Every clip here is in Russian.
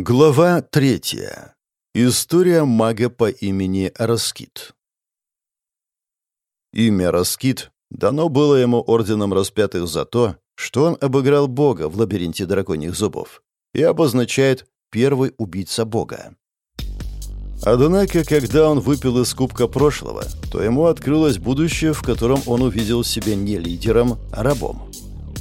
Глава третья. История мага по имени Раскит. Имя Раскит дано было ему орденом распятых за то, что он обыграл бога в лабиринте драконьих зубов и обозначает «первый убийца бога». Однако, когда он выпил из кубка прошлого, то ему открылось будущее, в котором он увидел себя не лидером, а рабом.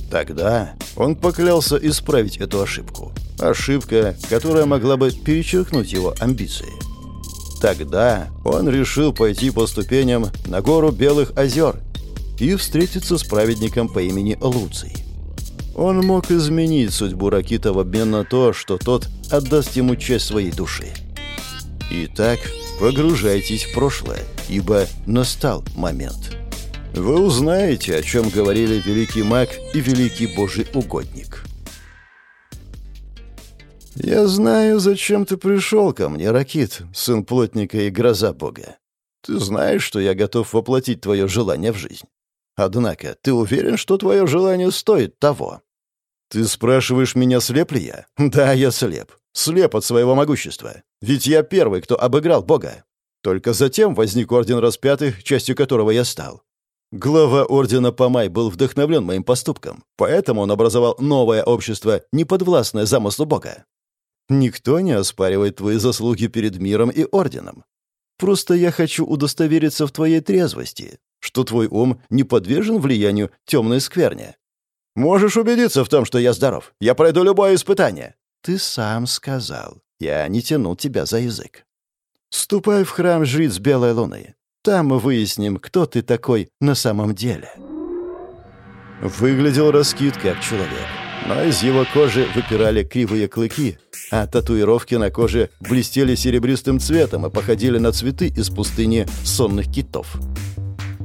Тогда он поклялся исправить эту ошибку. Ошибка, которая могла бы перечеркнуть его амбиции. Тогда он решил пойти по ступеням на гору Белых озер и встретиться с праведником по имени Луций. Он мог изменить судьбу Ракита в обмен на то, что тот отдаст ему часть своей души. Итак, погружайтесь в прошлое, ибо настал момент. Вы узнаете, о чем говорили великий маг и великий божий угодник. «Я знаю, зачем ты пришел ко мне, Ракит, сын плотника и гроза бога. Ты знаешь, что я готов воплотить твое желание в жизнь. Однако, ты уверен, что твое желание стоит того?» «Ты спрашиваешь меня, слеп ли я?» «Да, я слеп. Слеп от своего могущества. Ведь я первый, кто обыграл бога. Только затем возник Орден Распятых, частью которого я стал. Глава ордена Памай был вдохновлен моим поступком, поэтому он образовал новое общество, неподвластное замыслу Бога. Никто не оспаривает твои заслуги перед миром и орденом. Просто я хочу удостовериться в твоей трезвости, что твой ум не подвержен влиянию темной скверни. Можешь убедиться в том, что я здоров. Я пройду любое испытание. Ты сам сказал. Я не тянул тебя за язык. Ступай в храм жриц Белой Луны. Там мы выясним, кто ты такой на самом деле». Выглядел Раскид как человек, но из его кожи выпирали кривые клыки, а татуировки на коже блестели серебристым цветом и походили на цветы из пустыни сонных китов.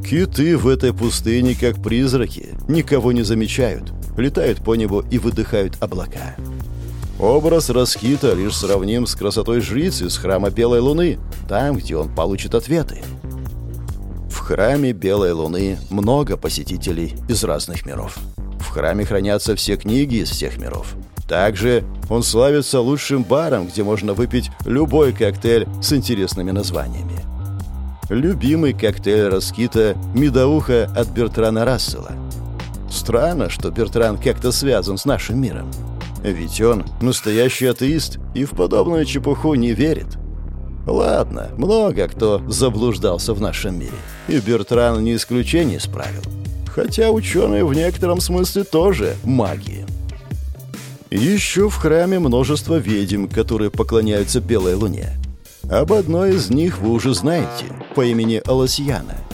Киты в этой пустыне, как призраки, никого не замечают, летают по небу и выдыхают облака. Образ Раскита лишь сравним с красотой жрицы из храма Белой Луны, там, где он получит ответы храме Белой Луны много посетителей из разных миров. В храме хранятся все книги из всех миров. Также он славится лучшим баром, где можно выпить любой коктейль с интересными названиями. Любимый коктейль Раскита – медоуха от Бертрана Рассела. Странно, что Бертран как-то связан с нашим миром. Ведь он настоящий атеист и в подобную чепуху не верит. Ладно, много кто заблуждался в нашем мире. И Бертран не исключение справил. Хотя ученые в некотором смысле тоже маги. Еще в храме множество ведьм, которые поклоняются Белой Луне. Об одной из них вы уже знаете, по имени Аласьяна –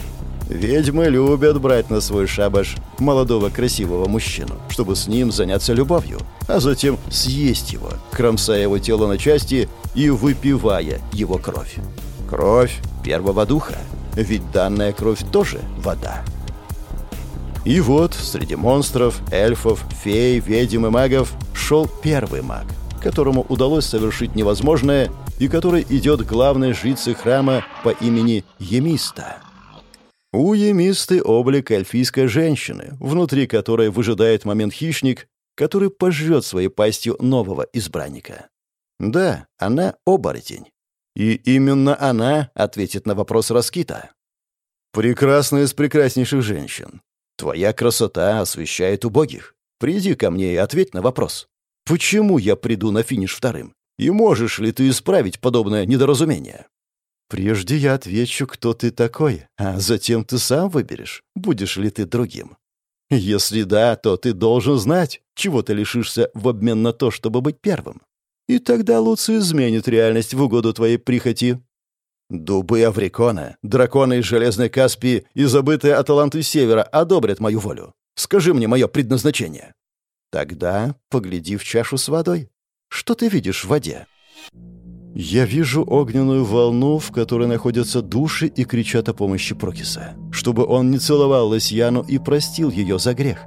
Ведьмы любят брать на свой шабаш молодого красивого мужчину, чтобы с ним заняться любовью, а затем съесть его, кромсая его тело на части и выпивая его кровь. Кровь первого духа, ведь данная кровь тоже вода. И вот среди монстров, эльфов, фей, ведьм и магов шел первый маг, которому удалось совершить невозможное и который идет главной жрицей храма по имени Емиста. У Емисты облик эльфийской женщины, внутри которой выжидает момент хищник, который пожрет своей пастью нового избранника. Да, она оборотень. И именно она ответит на вопрос Раскита. «Прекрасная из прекраснейших женщин. Твоя красота освещает убогих. Приди ко мне и ответь на вопрос. Почему я приду на финиш вторым? И можешь ли ты исправить подобное недоразумение?» Прежде я отвечу, кто ты такой, а затем ты сам выберешь, будешь ли ты другим. Если да, то ты должен знать, чего ты лишишься в обмен на то, чтобы быть первым. И тогда Луций изменит реальность в угоду твоей прихоти. Дубы Аврикона, драконы из Железной Каспии и забытые Аталанты Севера одобрят мою волю. Скажи мне мое предназначение. Тогда погляди в чашу с водой. Что ты видишь в воде? Я вижу огненную волну, в которой находятся души и кричат о помощи Прокиса, чтобы он не целовал Лосьяну и простил ее за грех.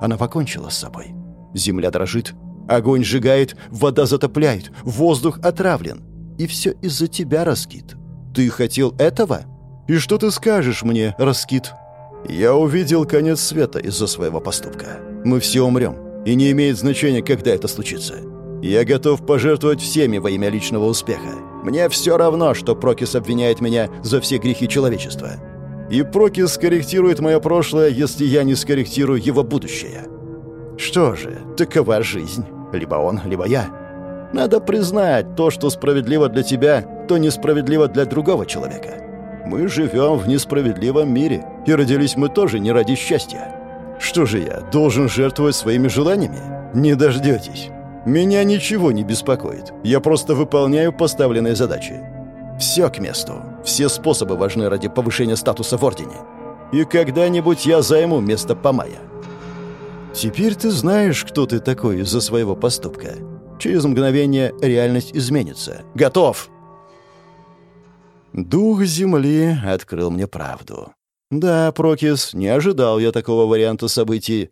Она покончила с собой. Земля дрожит, огонь сжигает, вода затопляет, воздух отравлен. И все из-за тебя, Раскит. Ты хотел этого? И что ты скажешь мне, Раскит? Я увидел конец света из-за своего поступка. Мы все умрем, и не имеет значения, когда это случится. Я готов пожертвовать всеми во имя личного успеха. Мне все равно, что Прокис обвиняет меня за все грехи человечества. И Прокис скорректирует мое прошлое, если я не скорректирую его будущее. Что же, такова жизнь. Либо он, либо я. Надо признать, то, что справедливо для тебя, то несправедливо для другого человека. Мы живем в несправедливом мире, и родились мы тоже не ради счастья. Что же я, должен жертвовать своими желаниями? Не дождетесь. Меня ничего не беспокоит. Я просто выполняю поставленные задачи. Все к месту. Все способы важны ради повышения статуса в Ордене. И когда-нибудь я займу место Памая. Теперь ты знаешь, кто ты такой из-за своего поступка. Через мгновение реальность изменится. Готов! Дух Земли открыл мне правду. Да, Прокис, не ожидал я такого варианта событий.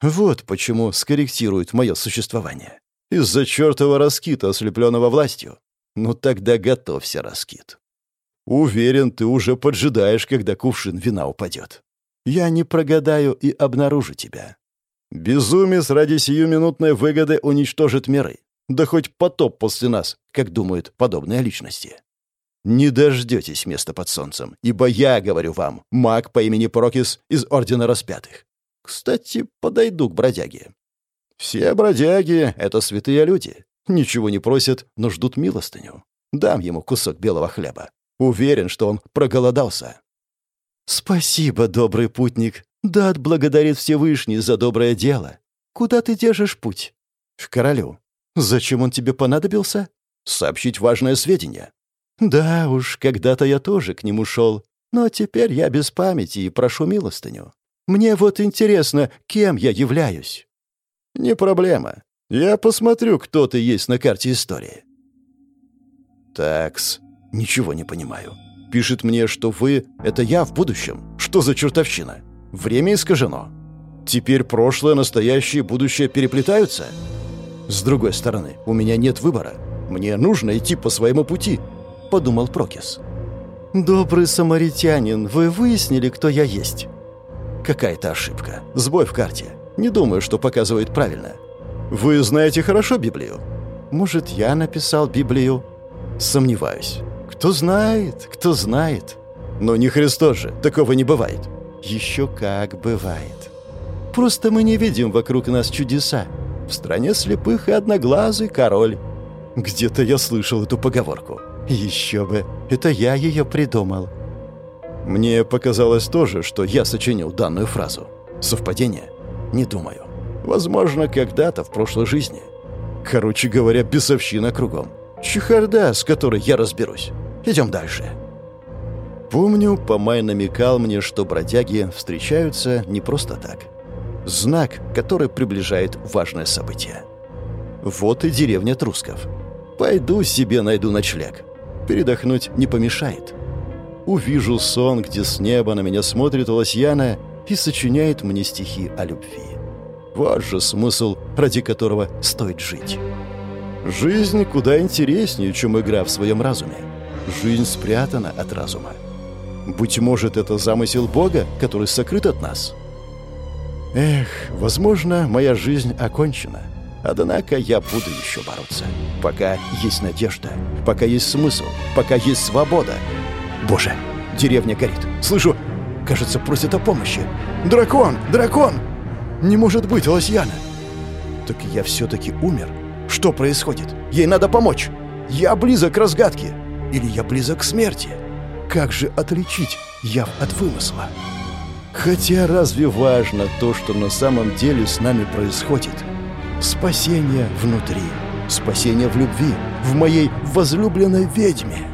Вот почему скорректирует мое существование. Из-за чертова раскита, ослепленного властью. Ну тогда готовься, раскит. Уверен, ты уже поджидаешь, когда кувшин вина упадет. Я не прогадаю и обнаружу тебя. Безумец ради сиюминутной выгоды уничтожит миры. Да хоть потоп после нас, как думают подобные личности. Не дождетесь места под солнцем, ибо я, говорю вам, маг по имени Прокис из Ордена Распятых. Кстати, подойду к бродяге. Все бродяги — это святые люди. Ничего не просят, но ждут милостыню. Дам ему кусок белого хлеба. Уверен, что он проголодался. «Спасибо, добрый путник. Да отблагодарит Всевышний за доброе дело. Куда ты держишь путь?» «К королю. Зачем он тебе понадобился?» «Сообщить важное сведения. Да уж, когда-то я тоже к нему шел, но теперь я без памяти и прошу милостыню. Мне вот интересно, кем я являюсь. Не проблема. Я посмотрю, кто ты есть на карте истории. Такс, ничего не понимаю. Пишет мне, что вы — это я в будущем. Что за чертовщина? Время искажено. Теперь прошлое, настоящее и будущее переплетаются? С другой стороны, у меня нет выбора. Мне нужно идти по своему пути, подумал Прокис. «Добрый самаритянин, вы выяснили, кто я есть?» «Какая-то ошибка. Сбой в карте. Не думаю, что показывает правильно. Вы знаете хорошо Библию?» «Может, я написал Библию?» «Сомневаюсь. Кто знает, кто знает. Но не Христос же, такого не бывает». «Еще как бывает. Просто мы не видим вокруг нас чудеса. В стране слепых и одноглазый король». Где-то я слышал эту поговорку. Еще бы, это я ее придумал. Мне показалось тоже, что я сочинил данную фразу. Совпадение? Не думаю. Возможно, когда-то в прошлой жизни. Короче говоря, бесовщина кругом. Чехарда, с которой я разберусь. Идем дальше. Помню, Помай намекал мне, что бродяги встречаются не просто так. Знак, который приближает важное событие. Вот и деревня Трусков. Пойду себе найду ночлег передохнуть не помешает. Увижу сон, где с неба на меня смотрит Лосьяна и сочиняет мне стихи о любви. Вот же смысл, ради которого стоит жить. Жизнь куда интереснее, чем игра в своем разуме. Жизнь спрятана от разума. Быть может, это замысел Бога, который сокрыт от нас? Эх, возможно, моя жизнь окончена. Однако я буду еще бороться. Пока есть надежда, пока есть смысл, пока есть свобода. Боже, деревня горит. Слышу, кажется, просит о помощи. Дракон! Дракон! Не может быть, Лосьяна! Так я все-таки умер? Что происходит? Ей надо помочь. Я близок к разгадке. Или я близок к смерти? Как же отличить яв от вымысла? Хотя разве важно то, что на самом деле с нами происходит? Спасение внутри, спасение в любви, в моей возлюбленной ведьме.